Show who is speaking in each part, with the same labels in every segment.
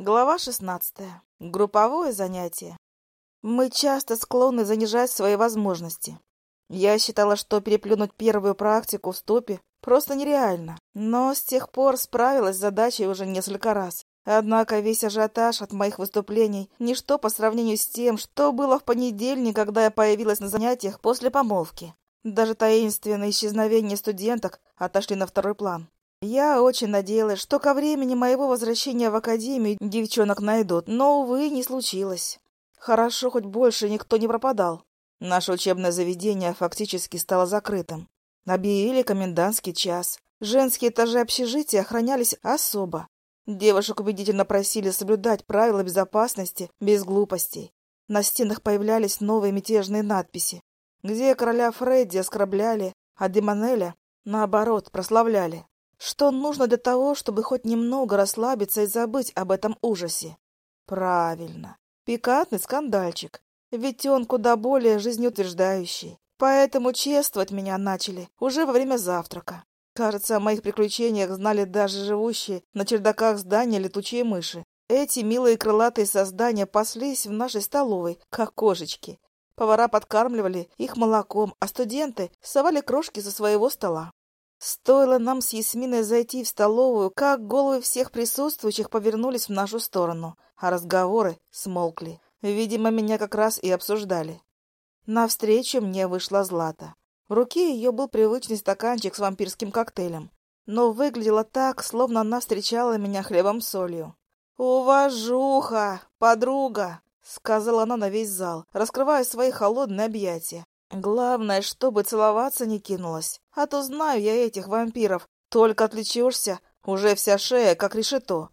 Speaker 1: Глава 16. Групповое занятие. Мы часто склонны занижать свои возможности. Я считала, что переплюнуть первую практику в стопе просто нереально, но с тех пор справилась с задачей уже несколько раз. Однако весь ажиотаж от моих выступлений – ничто по сравнению с тем, что было в понедельник, когда я появилась на занятиях после помолвки. Даже таинственное исчезновение студенток отошли на второй план. Я очень надеялась, что ко времени моего возвращения в академию девчонок найдут, но, увы, не случилось. Хорошо, хоть больше никто не пропадал. Наше учебное заведение фактически стало закрытым. Объявили комендантский час. Женские этажи общежития охранялись особо. Девушек убедительно просили соблюдать правила безопасности без глупостей. На стенах появлялись новые мятежные надписи, где короля Фредди оскорбляли, а Демонеля, наоборот, прославляли. Что нужно для того, чтобы хоть немного расслабиться и забыть об этом ужасе? Правильно. Пикантный скандальчик. Ведь он куда более жизнеутверждающий. Поэтому чествовать меня начали уже во время завтрака. Кажется, о моих приключениях знали даже живущие на чердаках здания летучие мыши. Эти милые крылатые создания паслись в нашей столовой, как кошечки. Повара подкармливали их молоком, а студенты совали крошки со своего стола. Стоило нам с Ясминой зайти в столовую, как головы всех присутствующих повернулись в нашу сторону, а разговоры смолкли. Видимо, меня как раз и обсуждали. Навстречу мне вышла Злата. В руке ее был привычный стаканчик с вампирским коктейлем, но выглядела так, словно она встречала меня хлебом с солью. «Уважуха, подруга!» — сказала она на весь зал, раскрывая свои холодные объятия. Главное, чтобы целоваться не кинулась. А то знаю я этих вампиров. Только отличишься, уже вся шея, как решето.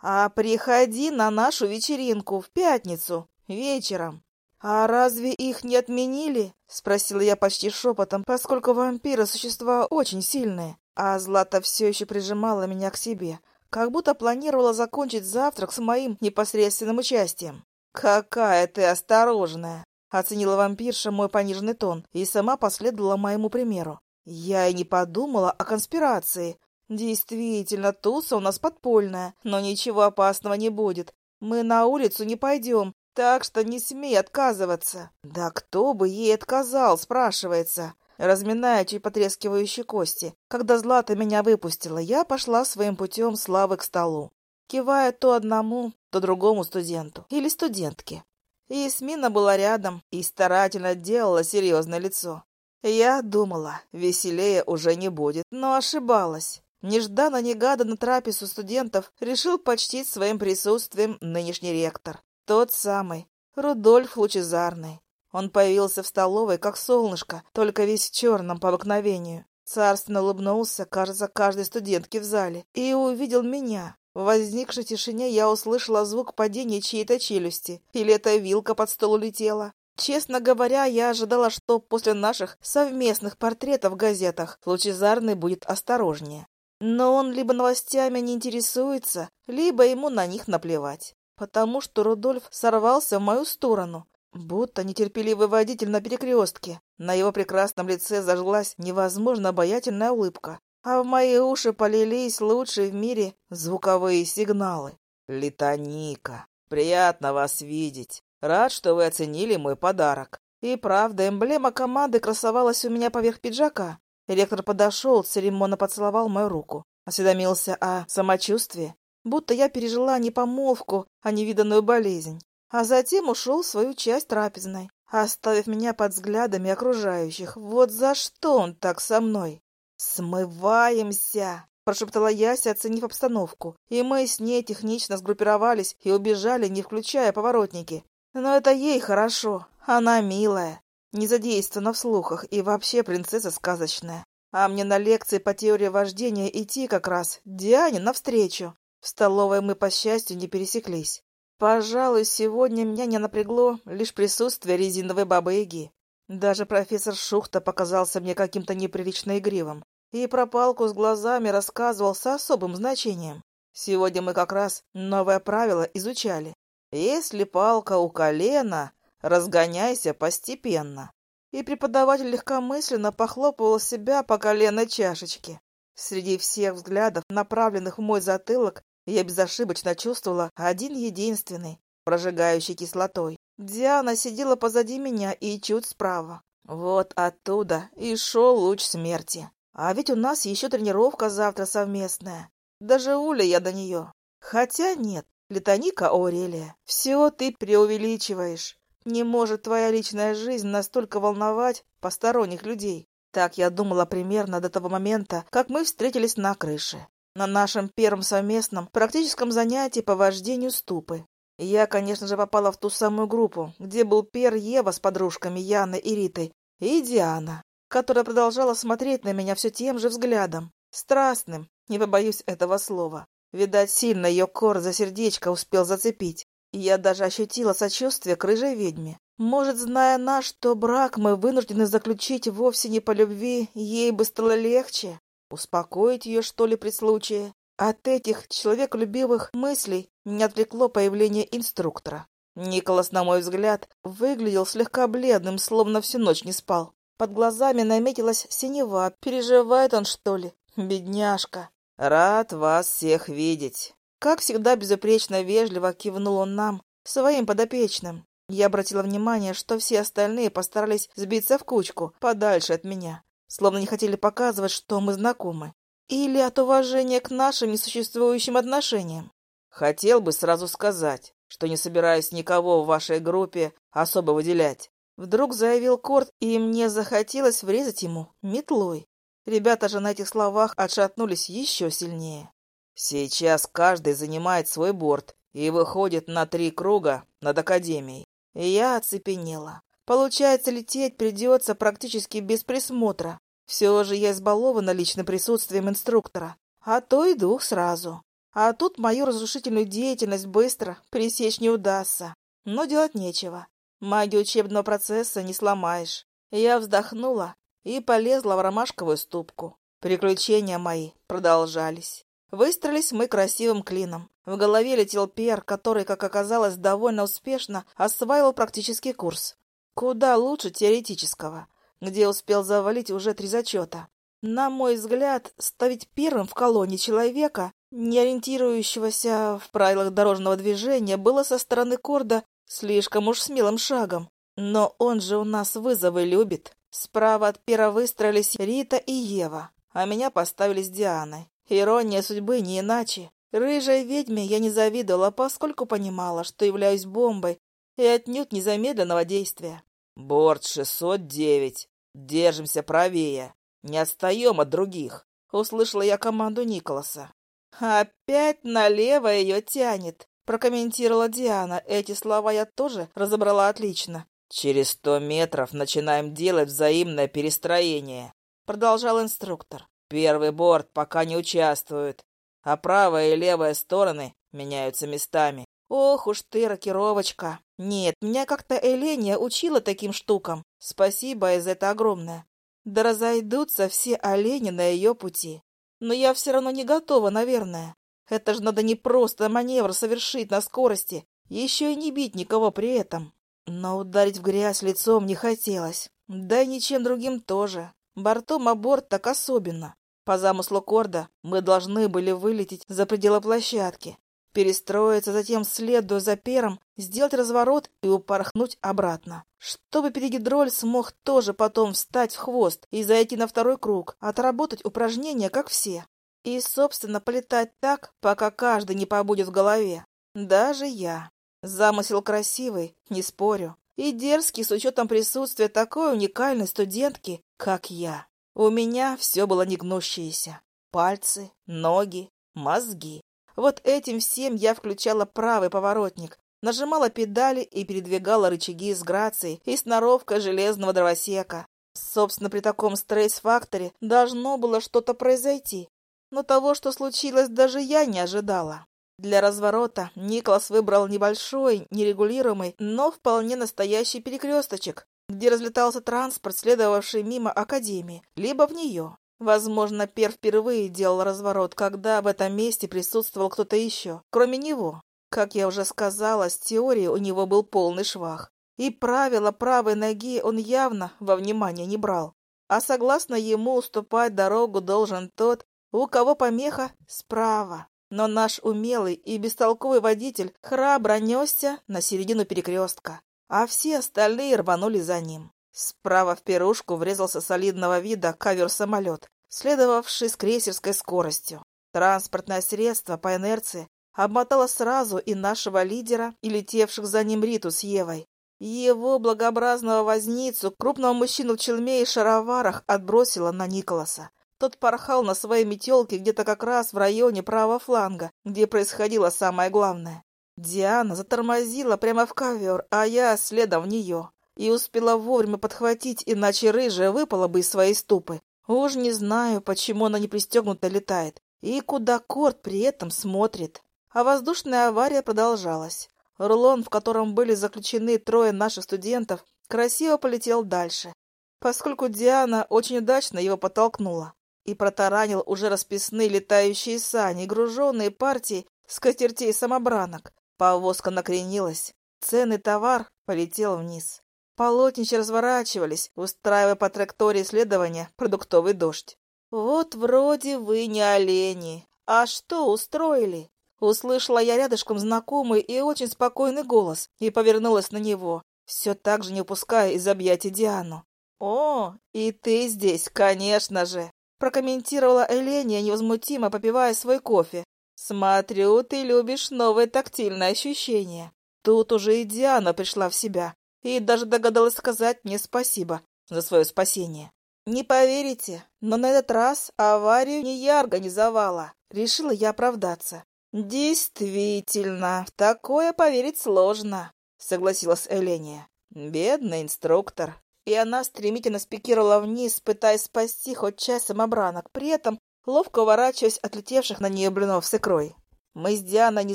Speaker 1: А приходи на нашу вечеринку в пятницу, вечером. А разве их не отменили? Спросила я почти шепотом, поскольку вампиры — существа очень сильные. А Злата все еще прижимала меня к себе, как будто планировала закончить завтрак с моим непосредственным участием. «Какая ты осторожная!» Оценила вампирша мой пониженный тон и сама последовала моему примеру. Я и не подумала о конспирации. Действительно, туса у нас подпольная, но ничего опасного не будет. Мы на улицу не пойдем, так что не смей отказываться. Да кто бы ей отказал, спрашивается. Разминая чуть потрескивающие кости. Когда Злата меня выпустила, я пошла своим путем славы к столу, кивая то одному, то другому студенту или студентке. Ясмина была рядом и старательно делала серьезное лицо. Я думала, веселее уже не будет, но ошибалась. Нежданно-негаданно трапезу студентов решил почтить своим присутствием нынешний ректор. Тот самый, Рудольф Лучезарный. Он появился в столовой, как солнышко, только весь в черном по обыкновению. Царственно улыбнулся, кажется, каждой студентке в зале, и увидел меня. В возникшей тишине я услышала звук падения чьей-то челюсти. Или эта вилка под стол улетела. Честно говоря, я ожидала, что после наших совместных портретов в газетах Лучезарный будет осторожнее. Но он либо новостями не интересуется, либо ему на них наплевать. Потому что Рудольф сорвался в мою сторону, будто нетерпеливый водитель на перекрестке. На его прекрасном лице зажглась невозможно обаятельная улыбка а в мои уши полились лучшие в мире звуковые сигналы. «Литоника, приятно вас видеть. Рад, что вы оценили мой подарок». И правда, эмблема команды красовалась у меня поверх пиджака. Ректор подошел, церемонно поцеловал мою руку. Осведомился о самочувствии, будто я пережила не помолвку, а невиданную болезнь. А затем ушел в свою часть трапезной, оставив меня под взглядами окружающих. Вот за что он так со мной? «Смываемся!» — прошептала Яся, оценив обстановку. И мы с ней технично сгруппировались и убежали, не включая поворотники. Но это ей хорошо. Она милая, не задействована в слухах и вообще принцесса сказочная. А мне на лекции по теории вождения идти как раз Диане навстречу. В столовой мы, по счастью, не пересеклись. Пожалуй, сегодня меня не напрягло лишь присутствие резиновой бабы-яги. Даже профессор Шухта показался мне каким-то неприлично игривым и про палку с глазами рассказывал с особым значением. Сегодня мы как раз новое правило изучали. Если палка у колена, разгоняйся постепенно. И преподаватель легкомысленно похлопывал себя по коленной чашечке. Среди всех взглядов, направленных в мой затылок, я безошибочно чувствовала один единственный, прожигающий кислотой. Диана сидела позади меня и чуть справа. Вот оттуда и шел луч смерти. А ведь у нас еще тренировка завтра совместная. Даже Уля я до нее. Хотя нет, Летоника Аурелия, все ты преувеличиваешь. Не может твоя личная жизнь настолько волновать посторонних людей. Так я думала примерно до того момента, как мы встретились на крыше. На нашем первом совместном практическом занятии по вождению ступы. Я, конечно же, попала в ту самую группу, где был Пер Ева с подружками Яной и Ритой, и Диана, которая продолжала смотреть на меня все тем же взглядом, страстным, не побоюсь этого слова. Видать, сильно ее кор за сердечко успел зацепить. Я даже ощутила сочувствие к рыжей ведьме. Может, зная нас, что брак мы вынуждены заключить вовсе не по любви, ей бы стало легче? Успокоить ее, что ли, при случае? От этих человеколюбивых мыслей меня отвлекло появление инструктора. Николас, на мой взгляд, выглядел слегка бледным, словно всю ночь не спал. Под глазами наметилась синева. Переживает он, что ли? Бедняжка. «Рад вас всех видеть!» Как всегда безупречно вежливо кивнул он нам, своим подопечным. Я обратила внимание, что все остальные постарались сбиться в кучку, подальше от меня, словно не хотели показывать, что мы знакомы. Или от уважения к нашим несуществующим отношениям. Хотел бы сразу сказать, что не собираюсь никого в вашей группе особо выделять. Вдруг заявил Корт, и мне захотелось врезать ему метлой. Ребята же на этих словах отшатнулись еще сильнее. Сейчас каждый занимает свой борт и выходит на три круга над Академией. И я оцепенела. Получается, лететь придется практически без присмотра. Все же я избалована личным присутствием инструктора, а то и двух сразу. А тут мою разрушительную деятельность быстро пресечь не удастся. Но делать нечего. Магию учебного процесса не сломаешь. Я вздохнула и полезла в ромашковую ступку. Приключения мои продолжались. Выстроились мы красивым клином. В голове летел Пьер, который, как оказалось, довольно успешно осваивал практический курс. Куда лучше теоретического, где успел завалить уже три зачета. На мой взгляд, ставить первым в колонии человека, не ориентирующегося в правилах дорожного движения, было со стороны Корда слишком уж смелым шагом. Но он же у нас вызовы любит. Справа от Пера выстроились Рита и Ева, а меня поставили с Дианой. Ирония судьбы не иначе. Рыжей ведьме я не завидовала, поскольку понимала, что являюсь бомбой и отнюдь незамедленного действия. «Борт 609. Держимся правее. Не отстаем от других», — услышала я команду Николаса. «Опять налево ее тянет», — прокомментировала Диана. Эти слова я тоже разобрала отлично. «Через сто метров начинаем делать взаимное перестроение», — продолжал инструктор. Первый борт пока не участвует, а правая и левая стороны меняются местами. Ох уж ты, рокировочка. Нет, меня как-то Эления учила таким штукам. Спасибо за это огромное. Да разойдутся все олени на ее пути. Но я все равно не готова, наверное. Это же надо не просто маневр совершить на скорости, еще и не бить никого при этом. Но ударить в грязь лицом не хотелось. Да и ничем другим тоже. Бортом о так особенно. По замыслу Корда мы должны были вылететь за пределы площадки, перестроиться, затем, следуя за пером, сделать разворот и упорхнуть обратно. Чтобы перегидроль смог тоже потом встать в хвост и зайти на второй круг, отработать упражнения, как все. И, собственно, полетать так, пока каждый не побудет в голове. Даже я. Замысел красивый, не спорю и дерзкий с учетом присутствия такой уникальной студентки, как я. У меня все было негнущееся. Пальцы, ноги, мозги. Вот этим всем я включала правый поворотник, нажимала педали и передвигала рычаги с грацией и сноровкой железного дровосека. Собственно, при таком стресс-факторе должно было что-то произойти. Но того, что случилось, даже я не ожидала. Для разворота Николас выбрал небольшой, нерегулируемый, но вполне настоящий перекресточек, где разлетался транспорт, следовавший мимо Академии, либо в нее. Возможно, Пер впервые делал разворот, когда в этом месте присутствовал кто-то еще, кроме него. Как я уже сказала, с теорией у него был полный швах. И правила правой ноги он явно во внимание не брал. А согласно ему уступать дорогу должен тот, у кого помеха справа. но наш умелый и бестолковый водитель храбро несся на середину перекрестка, а все остальные рванули за ним. Справа в пирушку врезался солидного вида ковер-самолет, следовавший с крейсерской скоростью. Транспортное средство по инерции обмотало сразу и нашего лидера, и летевших за ним Риту с Евой. Его благообразного возницу, крупного мужчину в челме и шароварах, отбросило на Николаса. Тот порхал на своей метелке где-то как раз в районе правого фланга, где происходило самое главное. Диана затормозила прямо в ковер, а я следом в нее. И успела вовремя подхватить, иначе рыжая выпала бы из своей ступы. Уж не знаю, почему она не пристегнута летает, и куда Корт при этом смотрит. А воздушная авария продолжалась. Рулон, в котором были заключены трое наших студентов, красиво полетел дальше, поскольку Диана очень удачно его подтолкнула и протаранил уже расписные летающие сани, груженные партией скатертей самобранок. Повозка накренилась, ценный товар полетел вниз. Полотнища разворачивались, устраивая по траектории следования продуктовый дождь. «Вот вроде вы не олени. А что устроили?» Услышала я рядышком знакомый и очень спокойный голос и повернулась на него, все так же не упуская из объятий Диану. «О, и ты здесь, конечно же!» прокомментировала Эления, невозмутимо попивая свой кофе. «Смотрю, ты любишь новые тактильные ощущения». Тут уже и Диана пришла в себя и даже догадалась сказать мне спасибо за свое спасение. Не поверите, но на этот раз аварию не я организовала. Решила я оправдаться. «Действительно, в такое поверить сложно», — согласилась Эления. «Бедный инструктор». И она стремительно спикировала вниз, пытаясь спасти хоть часть самобранок, при этом ловко уворачиваясь от летевших на нее блинов с икрой. Мы с Дианой не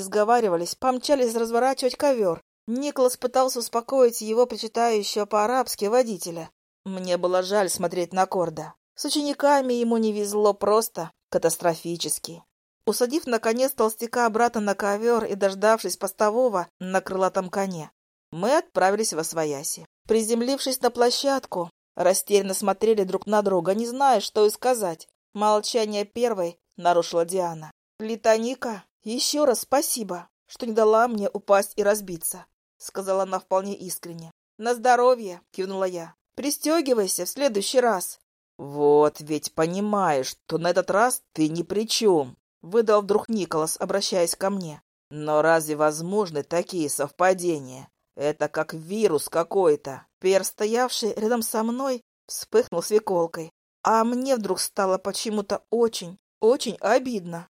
Speaker 1: сговаривались, помчались разворачивать ковер. Николас пытался успокоить его причитающего по-арабски водителя. Мне было жаль смотреть на Корда. С учениками ему не везло просто катастрофически. Усадив, наконец, толстяка обратно на ковер и дождавшись постового на крылатом коне, мы отправились во свояси. Приземлившись на площадку, растерянно смотрели друг на друга, не зная, что и сказать. Молчание первой нарушила Диана. «Литоника, еще раз спасибо, что не дала мне упасть и разбиться», — сказала она вполне искренне. «На здоровье!» — кивнула я. «Пристегивайся в следующий раз». «Вот ведь понимаешь, что на этот раз ты ни при чем», Выдал вдруг Николас, обращаясь ко мне. Но разве возможны такие совпадения? Это как вирус какой-то. Пер, стоявший рядом со мной, вспыхнул свеколкой. А мне вдруг стало почему-то очень, очень обидно.